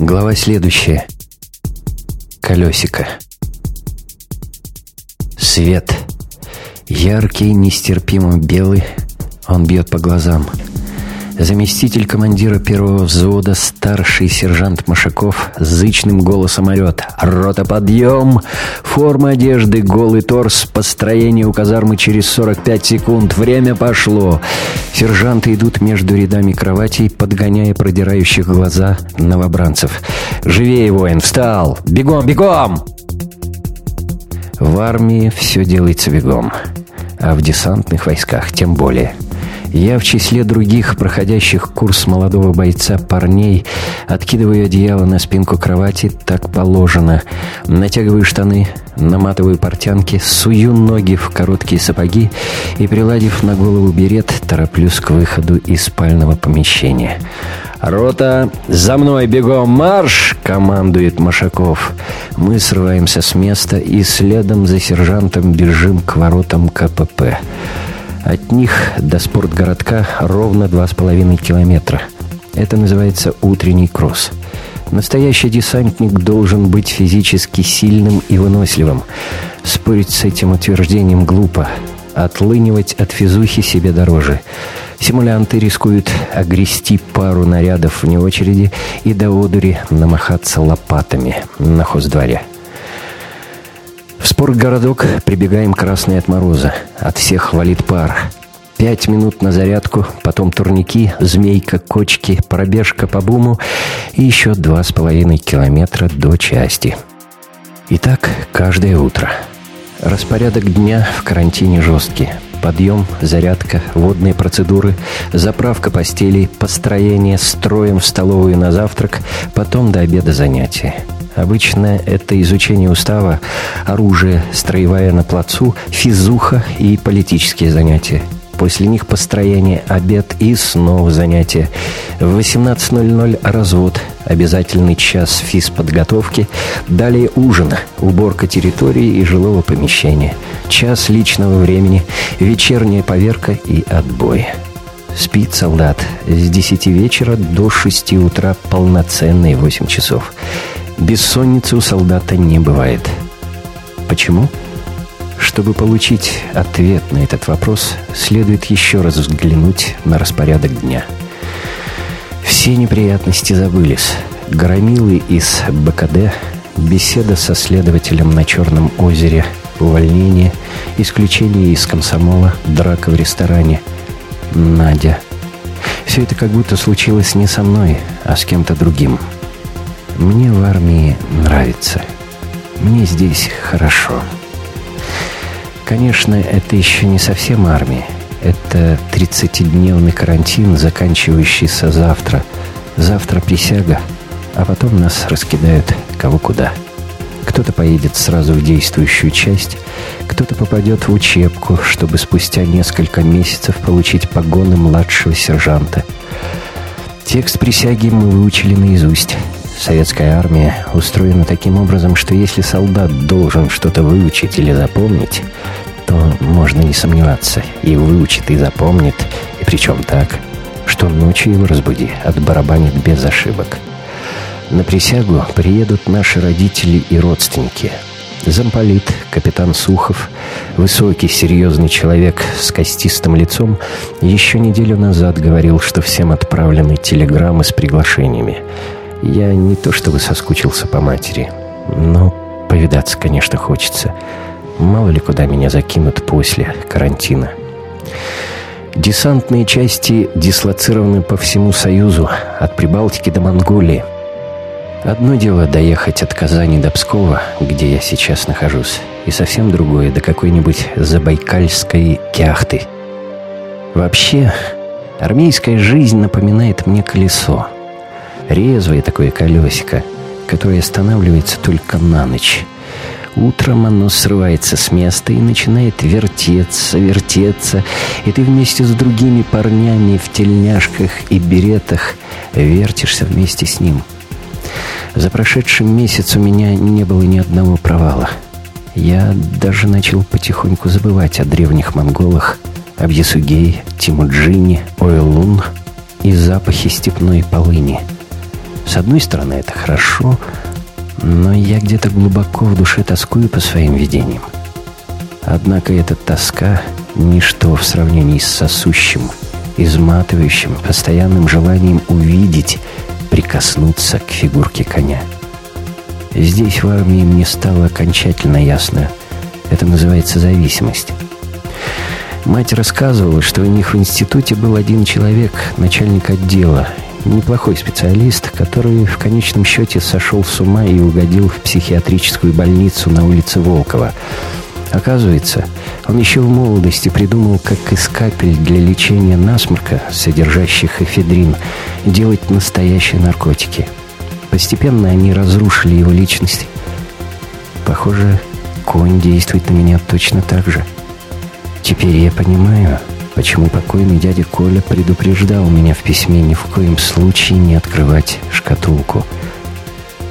Глава следующая. Колесико. Свет. Яркий, нестерпимо белый. Он бьет по глазам. Заместитель командира первого взвода, старший сержант Машаков, зычным голосом орет. «Рота, подъем! Форма одежды, голый торс, построение у казармы через 45 секунд. Время пошло!» Сержанты идут между рядами кроватей, подгоняя продирающих глаза новобранцев. «Живее, воин! Встал! Бегом, бегом!» В армии все делается бегом, а в десантных войсках тем более – я в числе других, проходящих курс молодого бойца парней, откидываю одеяло на спинку кровати, так положено. Натягиваю штаны, наматываю портянки, сую ноги в короткие сапоги и, приладив на голову берет, тороплюсь к выходу из спального помещения. «Рота, за мной бегом марш!» — командует Машаков. Мы срываемся с места и следом за сержантом бежим к воротам КПП. От них до спортгородка ровно два с половиной километра. Это называется утренний кросс. Настоящий десантник должен быть физически сильным и выносливым. Спорить с этим утверждением глупо. Отлынивать от физухи себе дороже. Симулянты рискуют огрести пару нарядов вне очереди и до одури намахаться лопатами на хоздворе. В спортгородок прибегаем красные от мороза. От всех валит пар. Пять минут на зарядку, потом турники, змейка, кочки, пробежка по буму и еще два с половиной километра до части. И так каждое утро. Распорядок дня в карантине жесткий. Подъем, зарядка, водные процедуры, заправка постелей, построение строем в столовую на завтрак, потом до обеда занятия. Обычно это изучение устава, оружие, строевая на плацу, физуха и политические занятия. После них построение, обед и снова занятия. В 18.00 развод, обязательный час физподготовки, далее ужин, уборка территории и жилого помещения, час личного времени, вечерняя поверка и отбой. Спит солдат с 10 вечера до 6 утра полноценные 8 часов. Бессонницы у солдата не бывает. Почему? Чтобы получить ответ на этот вопрос, следует еще раз взглянуть на распорядок дня. Все неприятности забылись. Громилы из БКД, беседа со следователем на Черном озере, увольнение, исключение из комсомола, драка в ресторане. Надя. Все это как будто случилось не со мной, а с кем-то другим. Мне в армии нравится. Мне здесь хорошо. Конечно, это еще не совсем армия. Это 30-дневный карантин, заканчивающийся завтра. Завтра присяга, а потом нас раскидают кого куда. Кто-то поедет сразу в действующую часть, кто-то попадет в учебку, чтобы спустя несколько месяцев получить погоны младшего сержанта. Текст присяги мы выучили наизусть. Советская армия устроена таким образом, что если солдат должен что-то выучить или запомнить, то можно не сомневаться, и выучит, и запомнит, и причем так, что ночью его разбуди, отбарабанит без ошибок. На присягу приедут наши родители и родственники. Замполит, капитан Сухов, высокий, серьезный человек с костистым лицом, еще неделю назад говорил, что всем отправлены телеграммы с приглашениями – я не то чтобы соскучился по матери, но повидаться, конечно, хочется. Мало ли куда меня закинут после карантина. Десантные части дислоцированы по всему Союзу, от Прибалтики до Монголии. Одно дело доехать от Казани до Пскова, где я сейчас нахожусь, и совсем другое до какой-нибудь забайкальской кяхты. Вообще, армейская жизнь напоминает мне колесо — Резвое такое колесико, которое останавливается только на ночь. Утром оно срывается с места и начинает вертеться, вертеться, и ты вместе с другими парнями в тельняшках и беретах вертишься вместе с ним. За прошедший месяц у меня не было ни одного провала. Я даже начал потихоньку забывать о древних монголах, об Ясугее, Тимуджине, Ойлун и запахе степной полыни — С одной стороны, это хорошо, но я где-то глубоко в душе тоскую по своим видениям. Однако эта тоска — ничто в сравнении с сосущим, изматывающим, постоянным желанием увидеть, прикоснуться к фигурке коня. Здесь в армии мне стало окончательно ясно. Это называется зависимость. Мать рассказывала, что у них в институте был один человек, начальник отдела, неплохой специалист, который в конечном счете сошел с ума и угодил в психиатрическую больницу на улице Волкова. Оказывается, он еще в молодости придумал, как из капель для лечения насморка, содержащих эфедрин, делать настоящие наркотики. Постепенно они разрушили его личность. Похоже, конь действует на меня точно так же. Теперь я понимаю, почему покойный дядя Коля предупреждал меня в письме ни в коем случае не открывать шкатулку.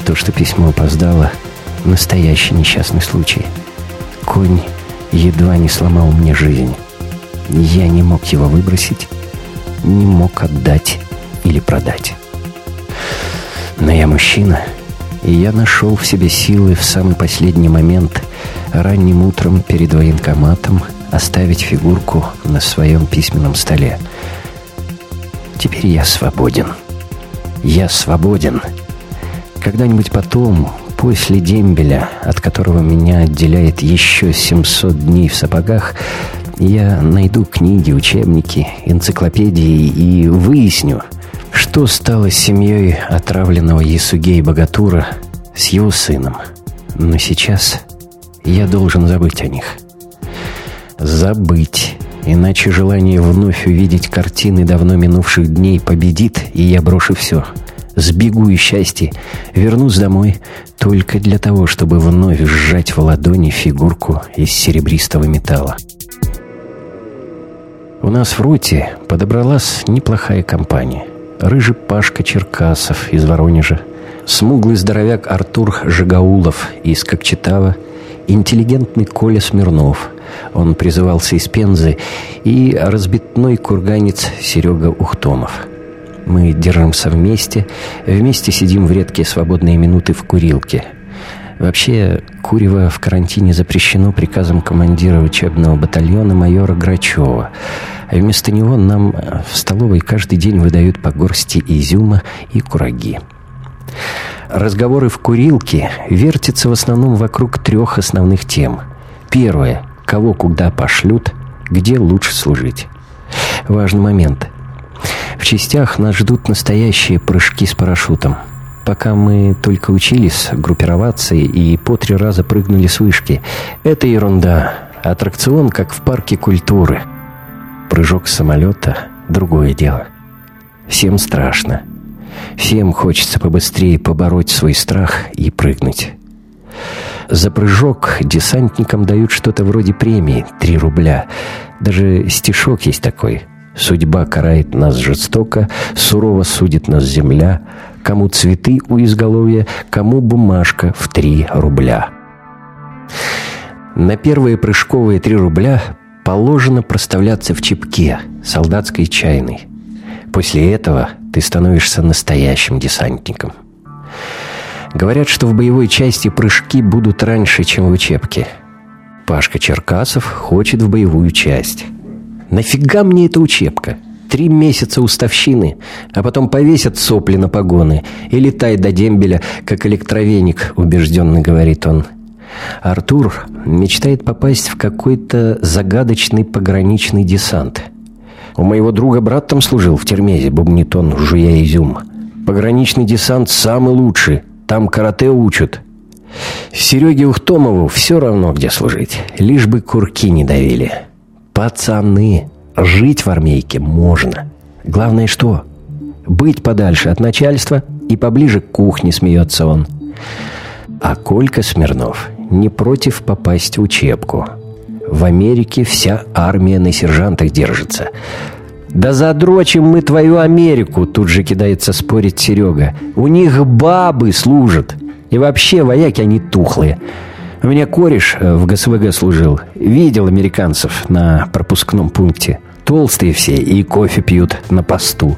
То, что письмо опоздало, настоящий несчастный случай. Конь едва не сломал мне жизнь. Я не мог его выбросить, не мог отдать или продать. Но я мужчина, и я нашел в себе силы в самый последний момент, ранним утром перед военкоматом, оставить фигурку на своем письменном столе. Теперь я свободен. Я свободен. Когда-нибудь потом, после дембеля, от которого меня отделяет еще 700 дней в сапогах, я найду книги, учебники, энциклопедии и выясню, что стало с семьей отравленного Ясугей Богатура с его сыном. Но сейчас я должен забыть о них. Забыть. Иначе желание вновь увидеть картины давно минувших дней победит, и я брошу все. Сбегу из счастья, вернусь домой только для того, чтобы вновь сжать в ладони фигурку из серебристого металла. У нас в роте подобралась неплохая компания. Рыжий Пашка Черкасов из Воронежа, смуглый здоровяк Артур Жигаулов из Кокчетава, интеллигентный Коля Смирнов, он призывался из Пензы, и разбитной курганец Серега Ухтомов. Мы держимся вместе, вместе сидим в редкие свободные минуты в курилке. Вообще, курево в карантине запрещено приказом командира учебного батальона майора Грачева. А вместо него нам в столовой каждый день выдают по горсти изюма и кураги. Разговоры в курилке вертятся в основном вокруг трех основных тем. Первое кого куда пошлют, где лучше служить. Важный момент. В частях нас ждут настоящие прыжки с парашютом. Пока мы только учились группироваться и по три раза прыгнули с вышки. Это ерунда. Аттракцион, как в парке культуры. Прыжок с самолета — другое дело. Всем страшно. Всем хочется побыстрее побороть свой страх и прыгнуть. За прыжок десантникам дают что-то вроде премии — 3 рубля. Даже стишок есть такой. «Судьба карает нас жестоко, сурово судит нас земля, кому цветы у изголовья, кому бумажка в 3 рубля». На первые прыжковые 3 рубля положено проставляться в чипке, солдатской чайной. После этого ты становишься настоящим десантником. Говорят, что в боевой части прыжки будут раньше, чем в учебке. Пашка Черкасов хочет в боевую часть. Нафига мне эта учебка? Три месяца уставщины, а потом повесят сопли на погоны и летай до дембеля, как электровеник, убежденно говорит он. Артур мечтает попасть в какой-то загадочный пограничный десант. У моего друга брат там служил в термезе, бубнит он, жуя изюм. Пограничный десант самый лучший, там карате учат. Сереге Ухтомову все равно, где служить. Лишь бы курки не давили. Пацаны, жить в армейке можно. Главное что? Быть подальше от начальства и поближе к кухне, смеется он. А Колька Смирнов не против попасть в учебку. В Америке вся армия на сержантах держится. «Да задрочим мы твою Америку!» Тут же кидается спорить Серега. «У них бабы служат! И вообще вояки они тухлые!» У меня кореш в ГСВГ служил. Видел американцев на пропускном пункте. Толстые все и кофе пьют на посту.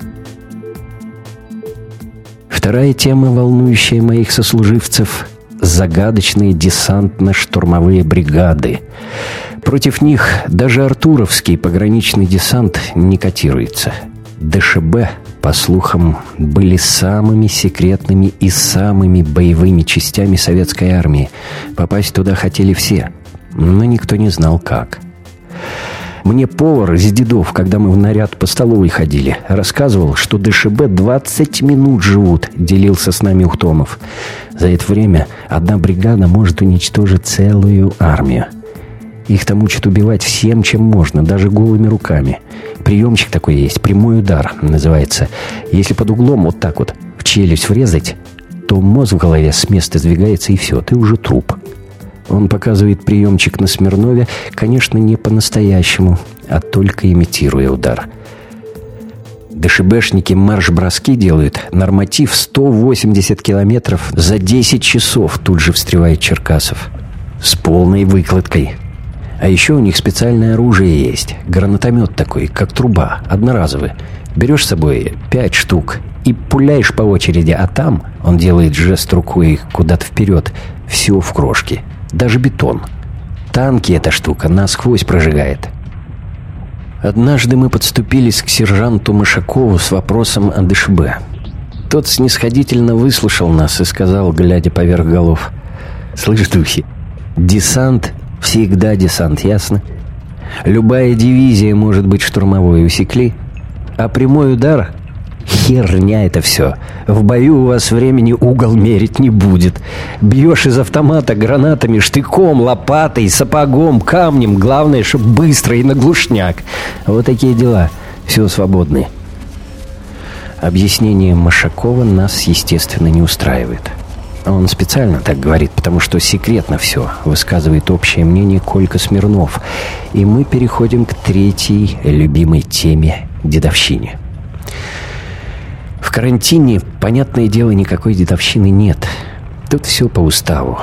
Вторая тема, волнующая моих сослуживцев – загадочные десантно-штурмовые бригады. Против них даже Артуровский пограничный десант не котируется. ДШБ, по слухам, были самыми секретными и самыми боевыми частями советской армии. Попасть туда хотели все, но никто не знал как. Мне повар из дедов, когда мы в наряд по столовой ходили, рассказывал, что ДШБ 20 минут живут, делился с нами Ухтомов. За это время одна бригада может уничтожить целую армию. Их там учат убивать всем, чем можно, даже голыми руками. Приемчик такой есть, прямой удар называется. Если под углом вот так вот в челюсть врезать, то мозг в голове с места сдвигается и все, ты уже труп. Он показывает приемчик на Смирнове, конечно, не по-настоящему, а только имитируя удар. ДШБшники марш-броски делают. Норматив 180 километров за 10 часов, тут же встревает Черкасов. С полной выкладкой. А еще у них специальное оружие есть. Гранатомет такой, как труба, одноразовый. Берешь с собой пять штук и пуляешь по очереди, а там, он делает жест рукой куда-то вперед, все в крошке. Даже бетон. Танки эта штука насквозь прожигает. Однажды мы подступились к сержанту Мышакову с вопросом о ДШБ. Тот снисходительно выслушал нас и сказал, глядя поверх голов, «Слышь, духи, десант всегда десант, ясно? Любая дивизия может быть штурмовой, усекли? А прямой удар Херня это все. В бою у вас времени угол мерить не будет. Бьешь из автомата гранатами, штыком, лопатой, сапогом, камнем. Главное, чтобы быстро и наглушняк. Вот такие дела. Все свободны. Объяснение Машакова нас, естественно, не устраивает. Он специально так говорит, потому что секретно все, высказывает общее мнение Колька Смирнов. И мы переходим к третьей любимой теме – дедовщине. В карантине, понятное дело, никакой дедовщины нет. Тут все по уставу.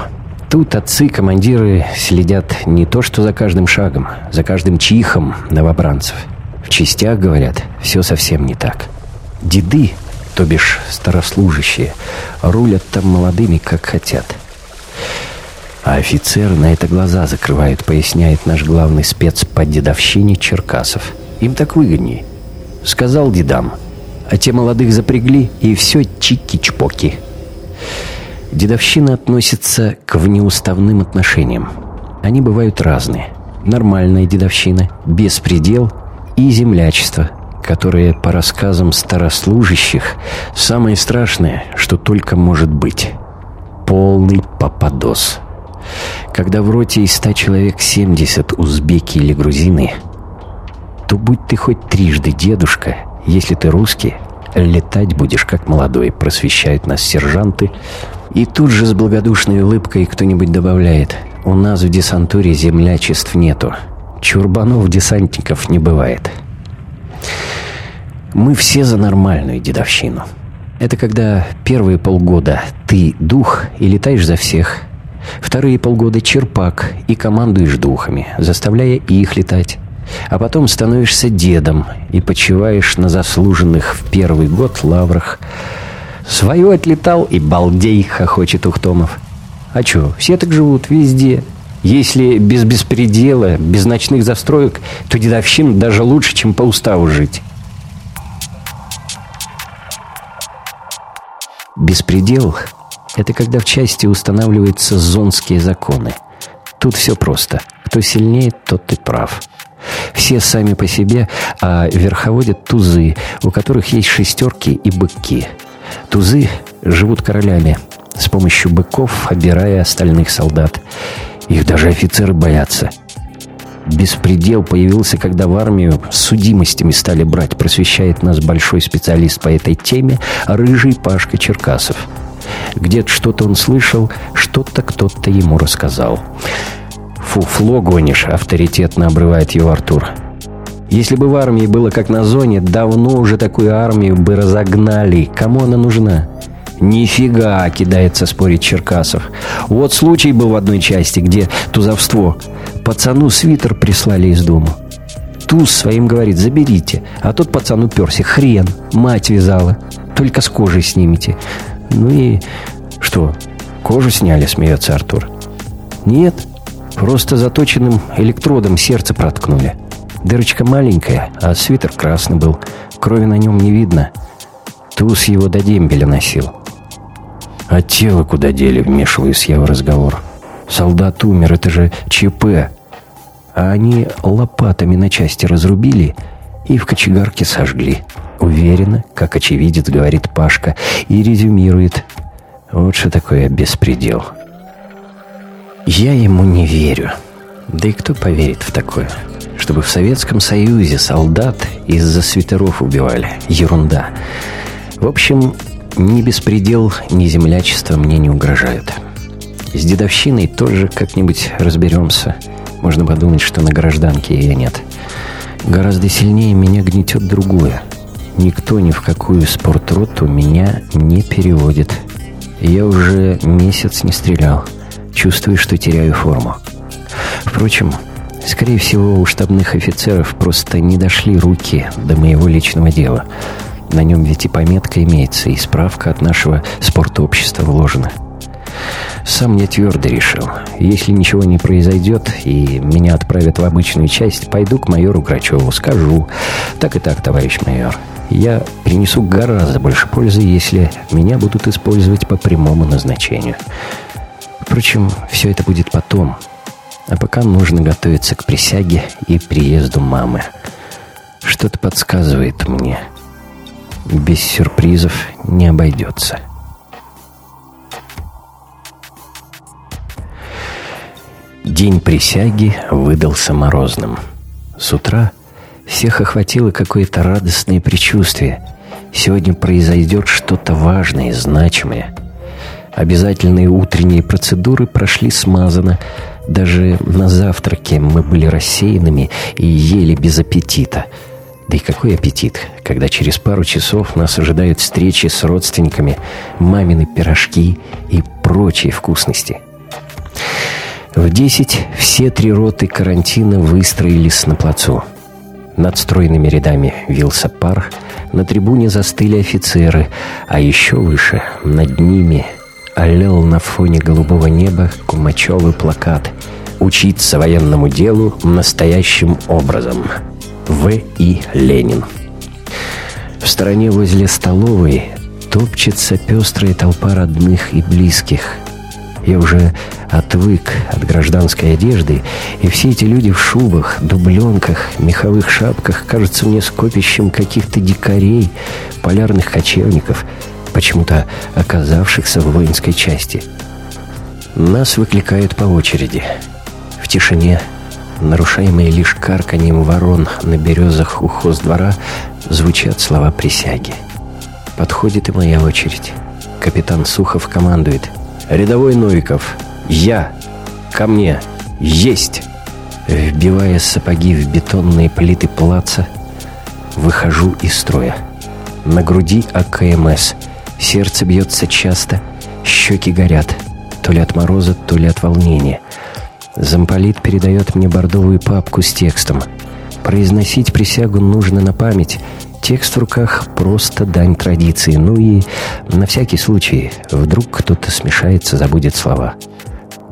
Тут отцы, командиры следят не то что за каждым шагом, за каждым чихом новобранцев. В частях, говорят, все совсем не так. Деды, то бишь старослужащие, рулят там молодыми, как хотят. А офицер на это глаза закрывает, поясняет наш главный спец по дедовщине Черкасов. Им так выгоднее. Сказал дедам – а те молодых запрягли, и все чики-чпоки. Дедовщина относится к внеуставным отношениям. Они бывают разные. Нормальная дедовщина, беспредел и землячество, которые, по рассказам старослужащих, самое страшное, что только может быть. Полный попадос. Когда в роте из ста человек 70 узбеки или грузины, то будь ты хоть трижды дедушка, если ты русский, летать будешь как молодой, просвещают нас сержанты. И тут же с благодушной улыбкой кто-нибудь добавляет, у нас в десантуре землячеств нету. Чурбанов-десантников не бывает. Мы все за нормальную дедовщину. Это когда первые полгода ты дух и летаешь за всех. Вторые полгода черпак и командуешь духами, заставляя их летать. А потом становишься дедом и почиваешь на заслуженных в первый год лаврах. Свою отлетал и балдей, хохочет Ухтомов. А чё, все так живут везде. Если без беспредела, без ночных застроек, то дедовщина даже лучше, чем по уставу жить. Беспредел — это когда в части устанавливаются зонские законы. Тут все просто. Кто сильнее, тот и прав. Все сами по себе, а верховодят тузы, у которых есть шестерки и быки. Тузы живут королями, с помощью быков обирая остальных солдат. Их даже офицеры боятся. Беспредел появился, когда в армию с судимостями стали брать, просвещает нас большой специалист по этой теме, рыжий Пашка Черкасов. Где-то что-то он слышал, что-то кто-то ему рассказал. «Фуфло гонишь», — авторитетно обрывает его Артур. «Если бы в армии было как на зоне, давно уже такую армию бы разогнали. Кому она нужна?» «Нифига!» — кидается спорить Черкасов. «Вот случай был в одной части, где тузовство. Пацану свитер прислали из дома. Туз своим говорит, заберите. А тот пацан уперся. Хрен. Мать вязала. только с кожей снимете. Ну и что, кожу сняли, смеется Артур. Нет, просто заточенным электродом сердце проткнули. Дырочка маленькая, а свитер красный был. Крови на нем не видно. Туз его до дембеля носил. «А тело куда дели?» — вмешиваюсь я в разговор. «Солдат умер, это же ЧП. А они лопатами на части разрубили и в кочегарке сожгли. Уверенно, как очевидец говорит Пашка, и резюмирует. Вот что такое беспредел. Я ему не верю. Да и кто поверит в такое? Чтобы в Советском Союзе солдат из-за свитеров убивали. Ерунда. В общем, ни беспредел, ни землячество мне не угрожают. С дедовщиной тоже как-нибудь разберемся. Можно подумать, что на гражданке ее нет. Гораздо сильнее меня гнетет другое. Никто ни в какую спортроту меня не переводит. Я уже месяц не стрелял. Чувствую, что теряю форму. Впрочем, скорее всего, у штабных офицеров просто не дошли руки до моего личного дела. На нем ведь и пометка имеется, и справка от нашего спортобщества вложена. Сам я твердо решил. Если ничего не произойдет и меня отправят в обычную часть, пойду к майору Грачеву, скажу. Так и так, товарищ майор. Я принесу гораздо больше пользы, если меня будут использовать по прямому назначению. Впрочем, все это будет потом. А пока нужно готовиться к присяге и приезду мамы. Что-то подсказывает мне. Без сюрпризов не обойдется. День присяги выдался морозным. С утра всех охватило какое-то радостное предчувствие. Сегодня произойдет что-то важное и значимое. Обязательные утренние процедуры прошли смазанно. Даже на завтраке мы были рассеянными и ели без аппетита. Да и какой аппетит, когда через пару часов нас ожидают встречи с родственниками, мамины пирожки и прочие вкусности. В десять все три роты карантина выстроились на плацу. Над стройными рядами вился пар, на трибуне застыли офицеры, а еще выше, над ними, олел на фоне голубого неба кумачевый плакат «Учиться военному делу настоящим образом». В. И. Ленин. В стороне возле столовой топчется пестрая толпа родных и близких – я уже отвык от гражданской одежды, и все эти люди в шубах, дубленках, меховых шапках кажутся мне скопищем каких-то дикарей, полярных кочевников, почему-то оказавшихся в воинской части. Нас выкликают по очереди. В тишине, нарушаемые лишь карканьем ворон на березах у хоздвора, звучат слова присяги. Подходит и моя очередь. Капитан Сухов командует. «Рядовой Новиков, я! Ко мне! Есть!» Вбивая сапоги в бетонные плиты плаца, выхожу из строя. На груди АКМС. Сердце бьется часто, щеки горят. То ли от мороза, то ли от волнения. Замполит передает мне бордовую папку с текстом. Произносить присягу нужно на память — Текст в руках просто дань традиции. Ну и на всякий случай, вдруг кто-то смешается, забудет слова.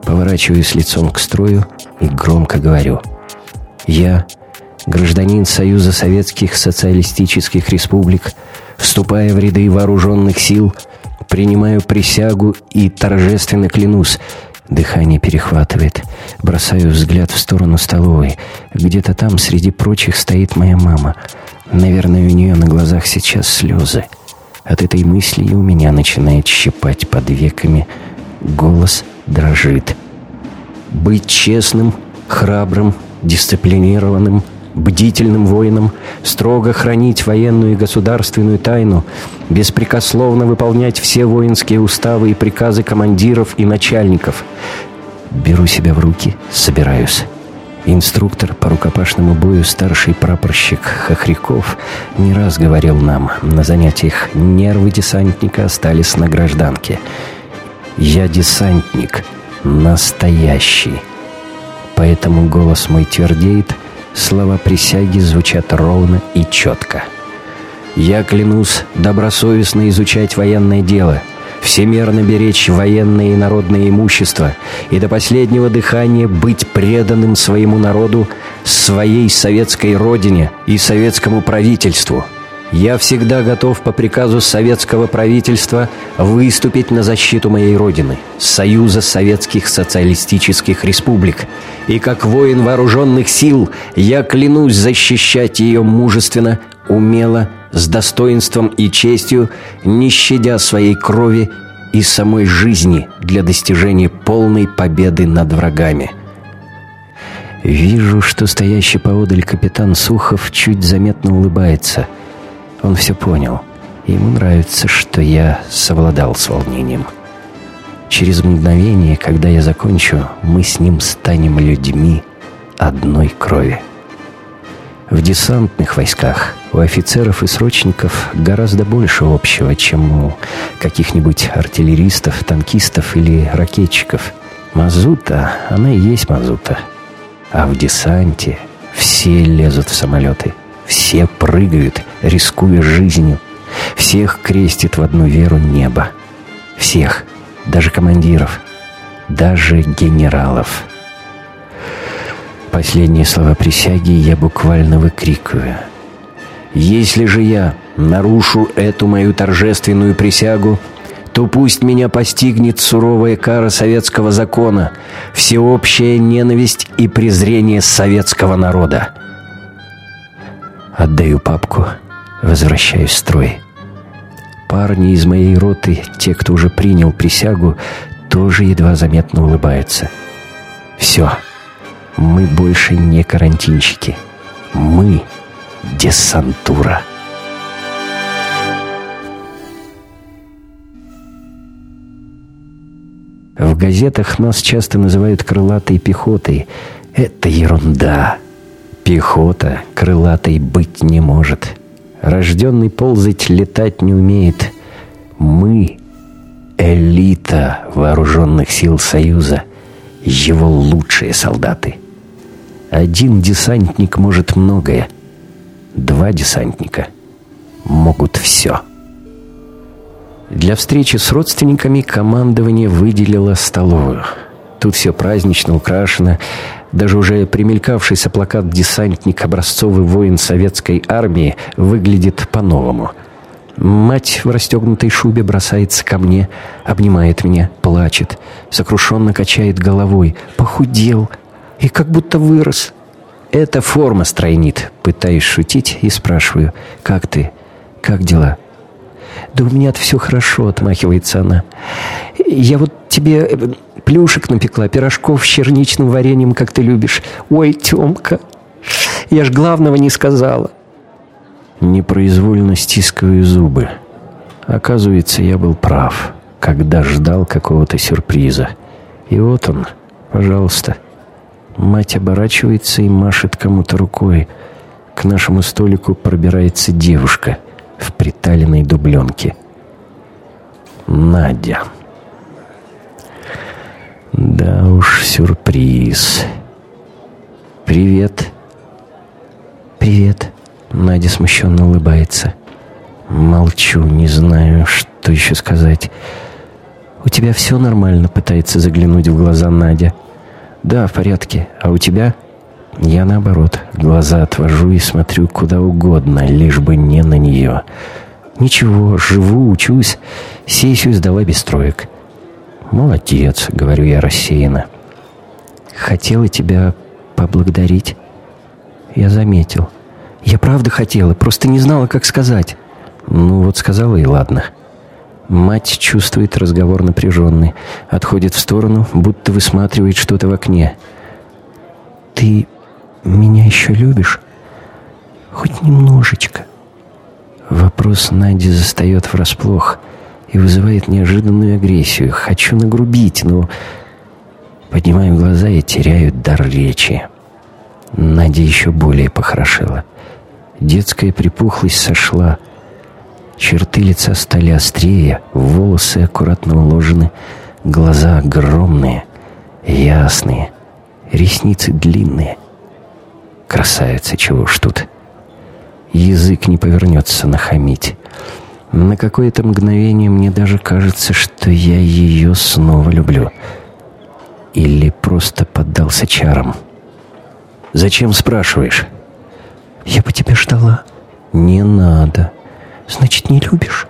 Поворачиваюсь лицом к строю и громко говорю. Я, гражданин Союза Советских Социалистических Республик, вступая в ряды вооруженных сил, принимаю присягу и торжественно клянусь, Дыхание перехватывает. Бросаю взгляд в сторону столовой. Где-то там среди прочих стоит моя мама. Наверное, у нее на глазах сейчас слезы. От этой мысли и у меня начинает щипать под веками. Голос дрожит. Быть честным, храбрым, дисциплинированным, бдительным воином, строго хранить военную и государственную тайну, беспрекословно выполнять все воинские уставы и приказы командиров и начальников. Беру себя в руки, собираюсь. Инструктор по рукопашному бою старший прапорщик Хохряков не раз говорил нам, на занятиях нервы десантника остались на гражданке. «Я десантник, настоящий». Поэтому голос мой твердеет, слова присяги звучат ровно и четко. Я клянусь добросовестно изучать военное дело, всемерно беречь военное и народное имущество и до последнего дыхания быть преданным своему народу, своей советской родине и советскому правительству – я всегда готов по приказу советского правительства выступить на защиту моей Родины, Союза Советских Социалистических Республик. И как воин вооруженных сил я клянусь защищать ее мужественно, умело, с достоинством и честью, не щадя своей крови и самой жизни для достижения полной победы над врагами. Вижу, что стоящий поодаль капитан Сухов чуть заметно улыбается – он все понял. Ему нравится, что я совладал с волнением. Через мгновение, когда я закончу, мы с ним станем людьми одной крови. В десантных войсках у офицеров и срочников гораздо больше общего, чем у каких-нибудь артиллеристов, танкистов или ракетчиков. Мазута, она и есть мазута. А в десанте все лезут в самолеты – все прыгают, рискуя жизнью. Всех крестит в одну веру небо. Всех, даже командиров, даже генералов. Последние слова присяги я буквально выкрикиваю. «Если же я нарушу эту мою торжественную присягу, то пусть меня постигнет суровая кара советского закона, всеобщая ненависть и презрение советского народа. Отдаю папку, возвращаюсь в строй. Парни из моей роты, те, кто уже принял присягу, тоже едва заметно улыбаются. Все, мы больше не карантинщики. Мы десантура. В газетах нас часто называют крылатой пехотой. Это ерунда. Пехота крылатой быть не может. Рожденный ползать летать не умеет. Мы — элита вооруженных сил Союза, его лучшие солдаты. Один десантник может многое. Два десантника могут все. Для встречи с родственниками командование выделило столовую. Тут все празднично украшено, даже уже примелькавшийся плакат «Десантник, образцовый воин советской армии» выглядит по-новому. Мать в расстегнутой шубе бросается ко мне, обнимает меня, плачет, сокрушенно качает головой. Похудел и как будто вырос. Это форма стройнит. Пытаюсь шутить и спрашиваю, «Как ты? Как дела?» «Да у меня-то все хорошо», — отмахивается она. «Я вот тебе э, плюшек напекла, пирожков с черничным вареньем, как ты любишь. Ой, Тёмка, я ж главного не сказала». Непроизвольно стискиваю зубы. Оказывается, я был прав, когда ждал какого-то сюрприза. И вот он, пожалуйста. Мать оборачивается и машет кому-то рукой. К нашему столику пробирается девушка в приталенной дубленке. Надя. Да уж, сюрприз. «Привет». «Привет», — Надя смущенно улыбается. Молчу, не знаю, что еще сказать. «У тебя все нормально?» — пытается заглянуть в глаза Надя. «Да, в порядке. А у тебя?» Я наоборот, глаза отвожу и смотрю куда угодно, лишь бы не на нее. «Ничего, живу, учусь. Сессию сдала без троек». «Молодец», — говорю я рассеянно. «Хотела тебя поблагодарить». Я заметил. «Я правда хотела, просто не знала, как сказать». «Ну вот сказала и ладно». Мать чувствует разговор напряженный, отходит в сторону, будто высматривает что-то в окне. «Ты меня еще любишь? Хоть немножечко?» Вопрос Нади застает врасплох — и вызывает неожиданную агрессию. Хочу нагрубить, но... Поднимаю глаза и теряю дар речи. Надя еще более похорошела. Детская припухлость сошла. Черты лица стали острее, волосы аккуратно уложены, глаза огромные, ясные, ресницы длинные. Красавица, чего уж тут. язык не повернется нахамить. На какое-то мгновение мне даже кажется, что я ее снова люблю. Или просто поддался чарам. «Зачем спрашиваешь?» «Я бы тебя ждала». «Не надо». «Значит, не любишь?»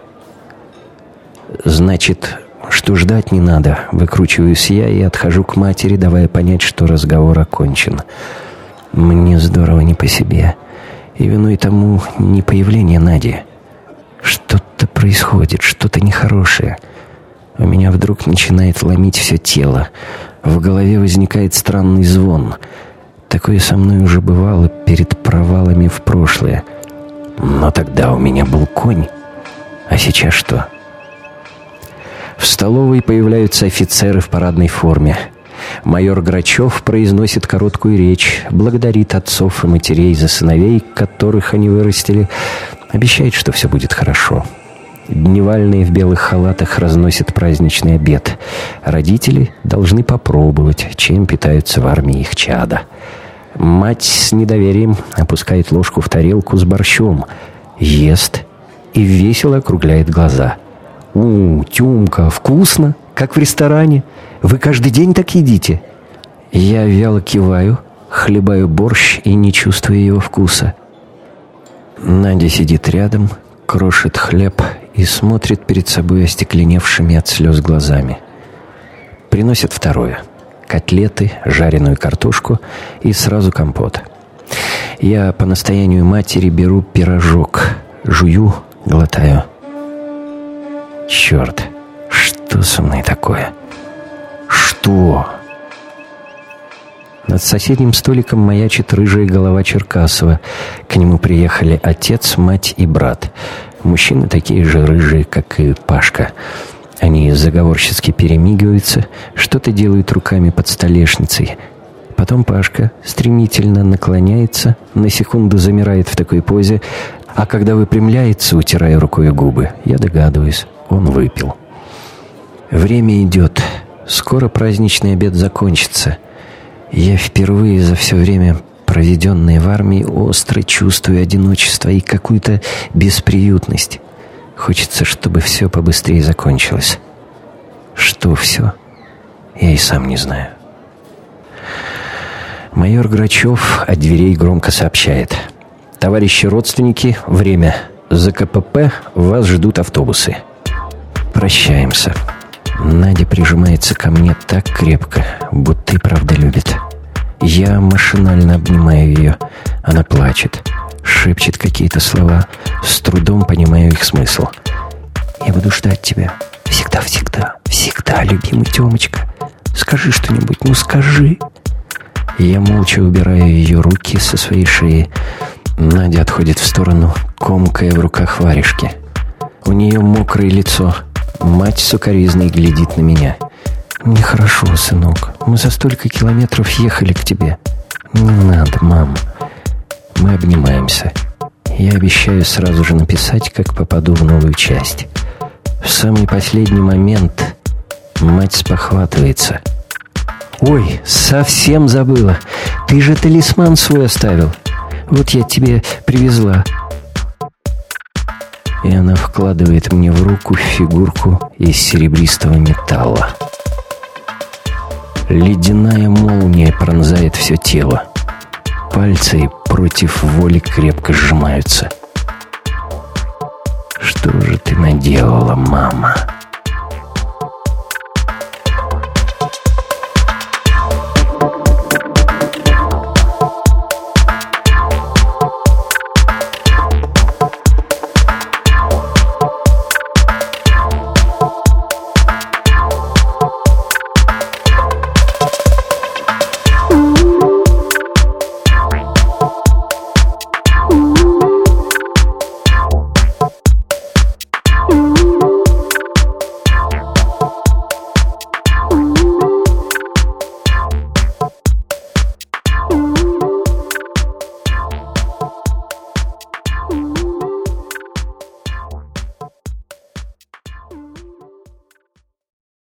«Значит, что ждать не надо». Выкручиваюсь я и отхожу к матери, давая понять, что разговор окончен. Мне здорово не по себе. И виной тому не появление Нади. Что-то происходит, что-то нехорошее. У меня вдруг начинает ломить все тело. В голове возникает странный звон. Такое со мной уже бывало перед провалами в прошлое. Но тогда у меня был конь. А сейчас что? В столовой появляются офицеры в парадной форме. Майор Грачев произносит короткую речь, благодарит отцов и матерей за сыновей, которых они вырастили, обещает, что все будет хорошо. Дневальные в белых халатах разносят праздничный обед. Родители должны попробовать, чем питаются в армии их чада. Мать с недоверием опускает ложку в тарелку с борщом, ест и весело округляет глаза. «У, Тюмка, вкусно, как в ресторане!» Вы каждый день так едите?» Я вяло киваю, хлебаю борщ и не чувствую его вкуса. Надя сидит рядом, крошит хлеб и смотрит перед собой остекленевшими от слез глазами. Приносит второе. Котлеты, жареную картошку и сразу компот. Я по настоянию матери беру пирожок, жую, глотаю. Черт, что со мной такое?» «Что?» Над соседним столиком маячит рыжая голова Черкасова. К нему приехали отец, мать и брат. Мужчины такие же рыжие, как и Пашка. Они заговорчески перемигиваются, что-то делают руками под столешницей. Потом Пашка стремительно наклоняется, на секунду замирает в такой позе, а когда выпрямляется, утирая рукой губы, я догадываюсь, он выпил. Время идет. Скоро праздничный обед закончится. Я впервые за все время, проведенное в армии, остро чувствую одиночество и какую-то бесприютность. Хочется, чтобы все побыстрее закончилось. Что все? Я и сам не знаю. Майор Грачев от дверей громко сообщает. «Товарищи родственники, время. За КПП вас ждут автобусы». Прощаемся. Надя прижимается ко мне так крепко, будто и правда любит. Я машинально обнимаю ее. Она плачет, шепчет какие-то слова, с трудом понимаю их смысл. «Я буду ждать тебя. Всегда-всегда, всегда, любимый Темочка. Скажи что-нибудь, ну скажи!» Я молча убираю ее руки со своей шеи. Надя отходит в сторону, комкая в руках варежки. У нее мокрое лицо, Мать сукоризной глядит на меня. «Нехорошо, сынок. Мы за столько километров ехали к тебе». «Не надо, мам». Мы обнимаемся. Я обещаю сразу же написать, как попаду в новую часть. В самый последний момент мать спохватывается. «Ой, совсем забыла. Ты же талисман свой оставил. Вот я тебе привезла и она вкладывает мне в руку фигурку из серебристого металла. Ледяная молния пронзает все тело. Пальцы против воли крепко сжимаются. «Что же ты наделала, мама?»